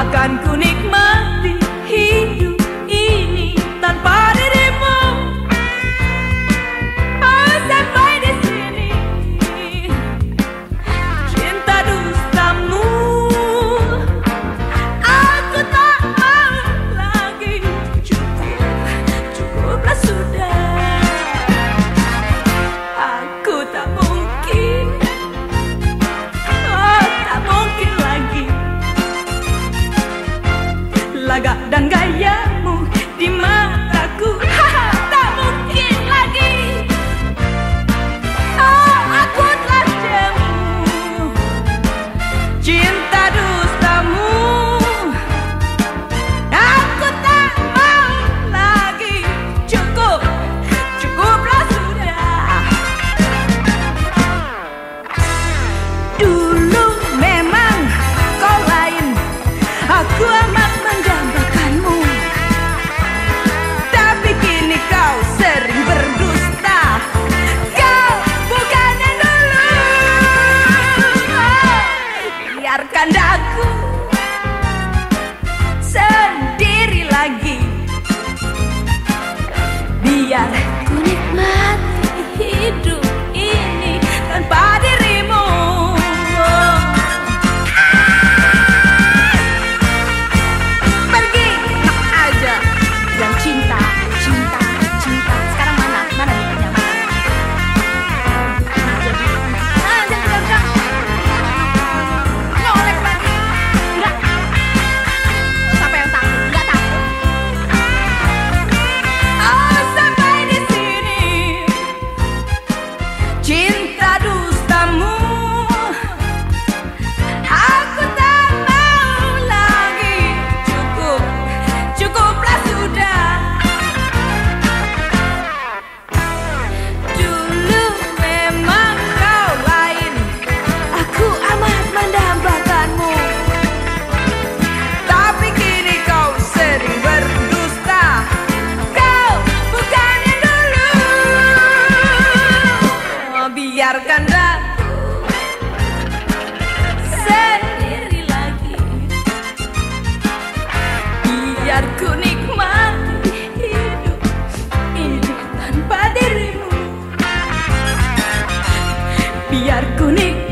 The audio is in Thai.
Akan kuning lagi 你。